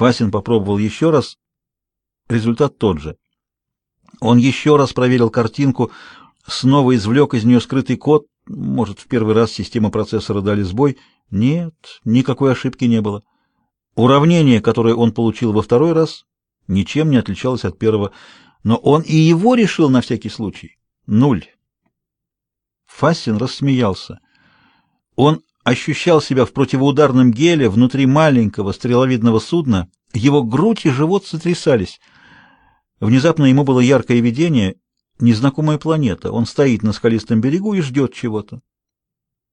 Фасин попробовал еще раз. Результат тот же. Он еще раз проверил картинку, снова извлек из нее скрытый код. Может, в первый раз система процессора дали сбой. Нет, никакой ошибки не было. Уравнение, которое он получил во второй раз, ничем не отличалось от первого, но он и его решил на всякий случай. Нуль. Фассин рассмеялся. Он ощущал себя в противоударном геле внутри маленького стреловидного судна, его грудь и живот сотрясались. Внезапно ему было яркое видение, незнакомая планета. Он стоит на скалистом берегу и ждет чего-то.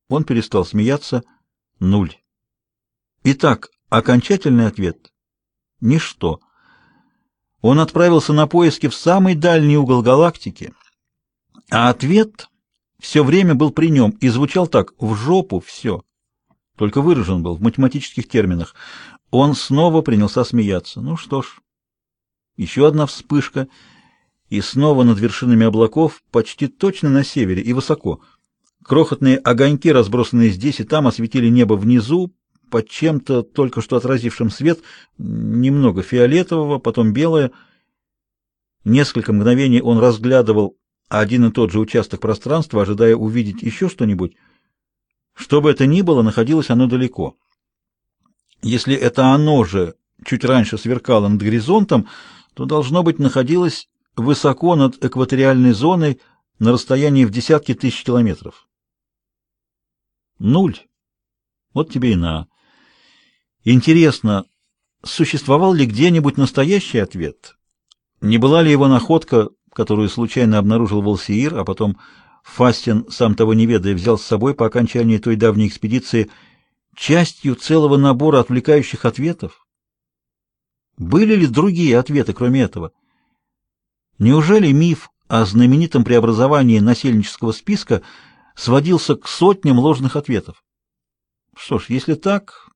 Он перестал смеяться. Нуль. Итак, окончательный ответ — ничто. Он отправился на поиски в самый дальний угол галактики, а ответ все время был при нем и звучал так «в жопу все», только выражен был в математических терминах. Он снова принялся смеяться. Ну что ж, еще одна вспышка, и снова над вершинами облаков, почти точно на севере и высоко. Крохотные огоньки, разбросанные здесь и там, осветили небо внизу, под чем-то только что отразившим свет, немного фиолетового, потом белое. Несколько мгновений он разглядывал один и тот же участок пространства, ожидая увидеть еще что-нибудь. Что бы это ни было, находилось оно далеко. Если это оно же чуть раньше сверкало над горизонтом, то, должно быть, находилось высоко над экваториальной зоной на расстоянии в десятки тысяч километров. Нуль. Вот тебе и на. Интересно, существовал ли где-нибудь настоящий ответ? Не была ли его находка, которую случайно обнаружил Волсиир, а потом Фастин, сам того не ведая, взял с собой по окончании той давней экспедиции частью целого набора отвлекающих ответов? Были ли другие ответы, кроме этого? Неужели миф о знаменитом преобразовании насельнического списка сводился к сотням ложных ответов? Что ж, если так,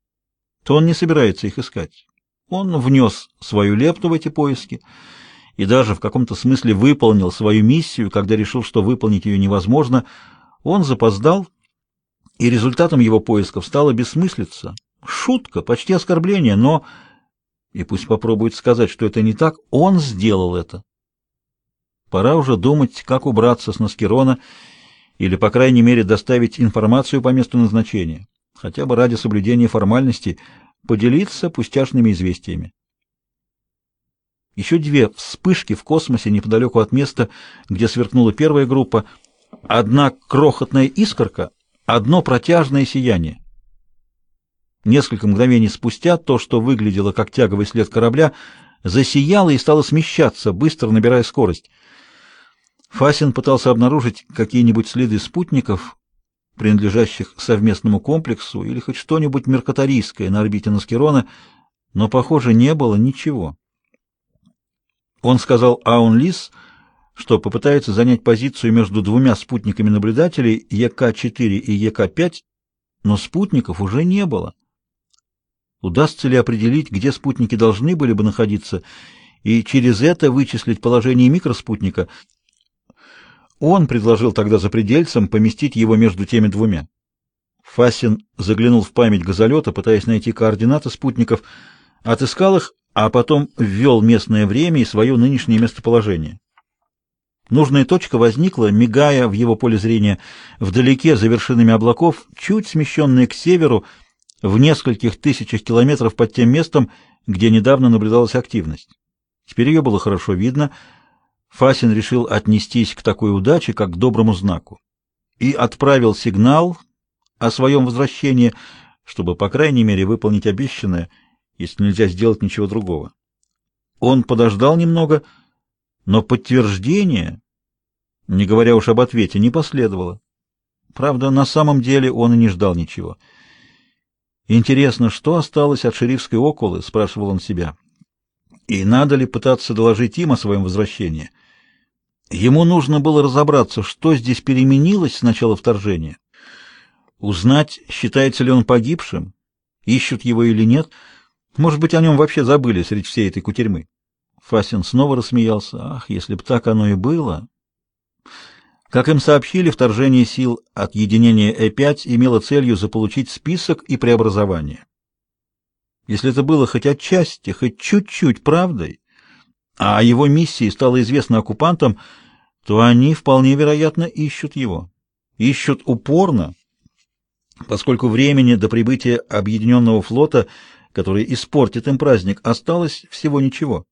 то он не собирается их искать. Он внес свою лепту в эти поиски и даже в каком-то смысле выполнил свою миссию, когда решил, что выполнить ее невозможно. Он запоздал, и результатом его поисков стала бессмыслица. Шутка, почти оскорбление, но... И пусть попробует сказать, что это не так, он сделал это. Пора уже думать, как убраться с Наскерона или, по крайней мере, доставить информацию по месту назначения хотя бы ради соблюдения формальности, поделиться пустяшными известиями. Еще две вспышки в космосе неподалеку от места, где сверкнула первая группа, одна крохотная искорка, одно протяжное сияние. Несколько мгновений спустя то, что выглядело как тяговый след корабля, засияло и стало смещаться, быстро набирая скорость. Фасин пытался обнаружить какие-нибудь следы спутников, принадлежащих совместному комплексу, или хоть что-нибудь меркаторийское на орбите Наскерона, но, похоже, не было ничего. Он сказал Аун-Лис, что попытается занять позицию между двумя спутниками наблюдателей ЕК-4 и ЕК-5, но спутников уже не было. Удастся ли определить, где спутники должны были бы находиться, и через это вычислить положение микроспутника – он предложил тогда за предельцем поместить его между теми двумя. Фасин заглянул в память газолета, пытаясь найти координаты спутников, отыскал их, а потом ввел местное время и свое нынешнее местоположение. Нужная точка возникла, мигая в его поле зрения, вдалеке за вершинами облаков, чуть смещенная к северу, в нескольких тысячах километров под тем местом, где недавно наблюдалась активность. Теперь ее было хорошо видно — Фасин решил отнестись к такой удаче, как к доброму знаку, и отправил сигнал о своем возвращении, чтобы, по крайней мере, выполнить обещанное, если нельзя сделать ничего другого. Он подождал немного, но подтверждение, не говоря уж об ответе, не последовало. Правда, на самом деле он и не ждал ничего. «Интересно, что осталось от шерифской околы?» — спрашивал он себя. «И надо ли пытаться доложить им о своем возвращении?» Ему нужно было разобраться, что здесь переменилось с начала вторжения. Узнать, считается ли он погибшим, ищут его или нет. Может быть, о нем вообще забыли среди всей этой кутерьмы. Фасин снова рассмеялся. Ах, если б так оно и было. Как им сообщили, вторжение сил от единения Э5 имело целью заполучить список и преобразование. Если это было хоть отчасти, хоть чуть-чуть правдой, а о его миссии стало известно оккупантам, то они вполне вероятно ищут его. Ищут упорно, поскольку времени до прибытия объединенного флота, который испортит им праздник, осталось всего ничего.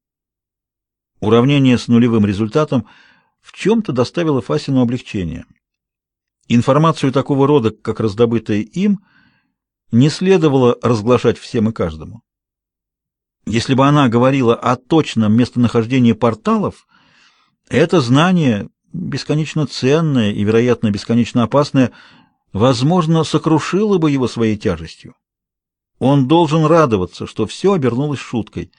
Уравнение с нулевым результатом в чем-то доставило Фасину облегчение. Информацию такого рода, как раздобытая им, не следовало разглашать всем и каждому. Если бы она говорила о точном местонахождении порталов, это знание, бесконечно ценное и, вероятно, бесконечно опасное, возможно, сокрушило бы его своей тяжестью. Он должен радоваться, что все обернулось шуткой.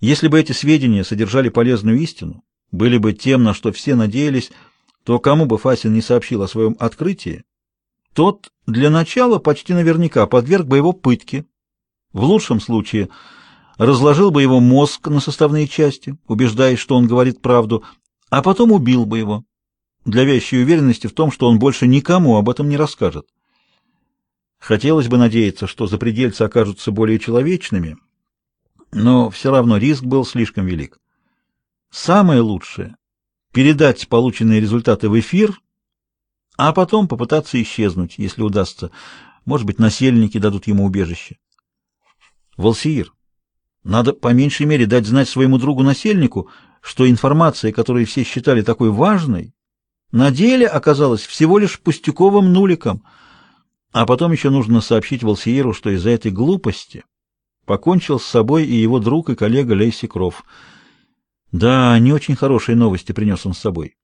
Если бы эти сведения содержали полезную истину, были бы тем, на что все надеялись, то кому бы Фасин не сообщил о своем открытии, тот для начала почти наверняка подверг бы его пытке. В лучшем случае разложил бы его мозг на составные части, убеждаясь, что он говорит правду, а потом убил бы его, для вящей уверенности в том, что он больше никому об этом не расскажет. Хотелось бы надеяться, что запредельцы окажутся более человечными, но все равно риск был слишком велик. Самое лучшее — передать полученные результаты в эфир, а потом попытаться исчезнуть, если удастся. Может быть, насельники дадут ему убежище. Волсиир, надо по меньшей мере дать знать своему другу-насельнику, что информация, которую все считали такой важной, на деле оказалась всего лишь пустяковым нуликом. А потом еще нужно сообщить Волсиеру, что из-за этой глупости покончил с собой и его друг и коллега Лейси Кров. Да, не очень хорошие новости принес он с собой.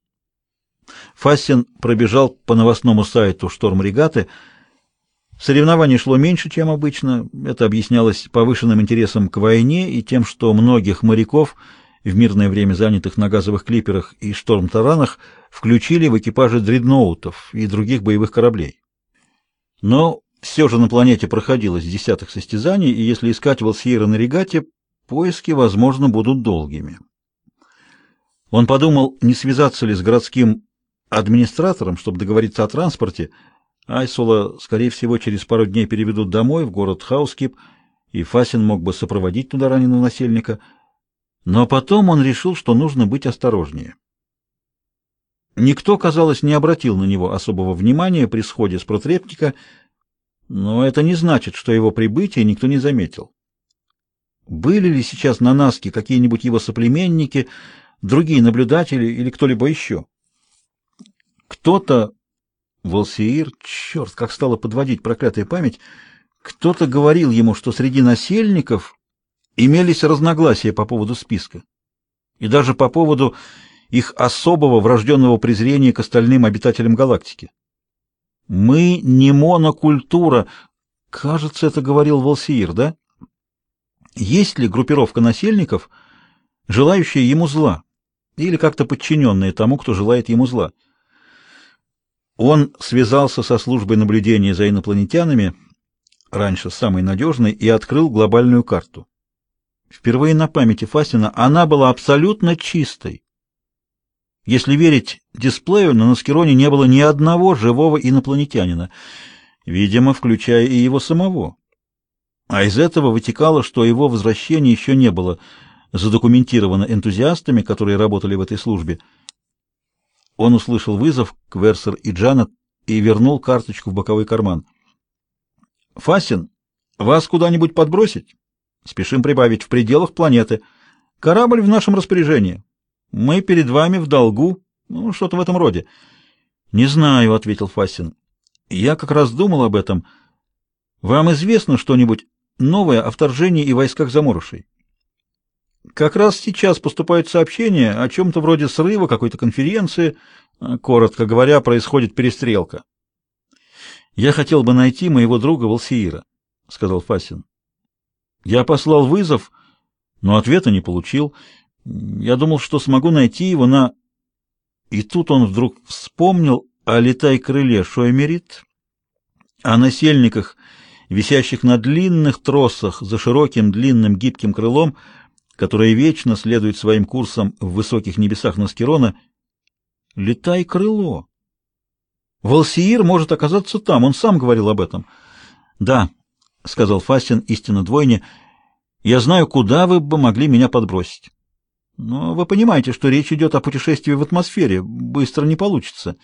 Фастин пробежал по новостному сайту «Шторм-регаты». Соревнование шло меньше, чем обычно. Это объяснялось повышенным интересом к войне и тем, что многих моряков, в мирное время занятых на газовых клиперах и шторм-таранах, включили в экипажи дредноутов и других боевых кораблей. Но все же на планете проходилось десятых состязаний, и если искать Волсьера на регате, поиски, возможно, будут долгими. Он подумал, не связаться ли с городским администратором, чтобы договориться о транспорте. Айсула, скорее всего, через пару дней переведут домой, в город Хаускип, и Фасин мог бы сопроводить туда раненого насельника. Но потом он решил, что нужно быть осторожнее. Никто, казалось, не обратил на него особого внимания при сходе с протрепника, но это не значит, что его прибытие никто не заметил. Были ли сейчас на Наске какие-нибудь его соплеменники, другие наблюдатели или кто-либо еще? Кто-то, Волсеир, черт, как стало подводить проклятая память, кто-то говорил ему, что среди насельников имелись разногласия по поводу списка. И даже по поводу их особого врожденного презрения к остальным обитателям галактики. Мы не монокультура, кажется, это говорил Волсиир, да? Есть ли группировка насельников, желающая ему зла, или как-то подчиненная тому, кто желает ему зла? Он связался со службой наблюдения за инопланетянами, раньше самой надежной, и открыл глобальную карту. Впервые на памяти Фастина она была абсолютно чистой. Если верить дисплею, на Наскероне не было ни одного живого инопланетянина, видимо, включая и его самого. А из этого вытекало, что его возвращение еще не было задокументировано энтузиастами, которые работали в этой службе. Он услышал вызов Кверсер и Джанет и вернул карточку в боковой карман. «Фасин, вас куда-нибудь подбросить? Спешим прибавить в пределах планеты. Корабль в нашем распоряжении. Мы перед вами в долгу. Ну, что-то в этом роде». «Не знаю», — ответил Фасин. «Я как раз думал об этом. Вам известно что-нибудь новое о вторжении и войсках заморышей?» Как раз сейчас поступают сообщения о чем-то вроде срыва какой-то конференции. Коротко говоря, происходит перестрелка. Я хотел бы найти моего друга Волсиира, сказал Фасин. Я послал вызов, но ответа не получил. Я думал, что смогу найти его на И тут он вдруг вспомнил о летай-крыле Шоймерит, о насельниках, висящих на длинных тросах за широким длинным гибким крылом, которая вечно следует своим курсом в высоких небесах Наскерона, летай крыло. Волсиир может оказаться там, он сам говорил об этом. Да, — сказал Фастин истинно двойне, — «я знаю, куда вы бы могли меня подбросить. Но вы понимаете, что речь идет о путешествии в атмосфере. Быстро не получится».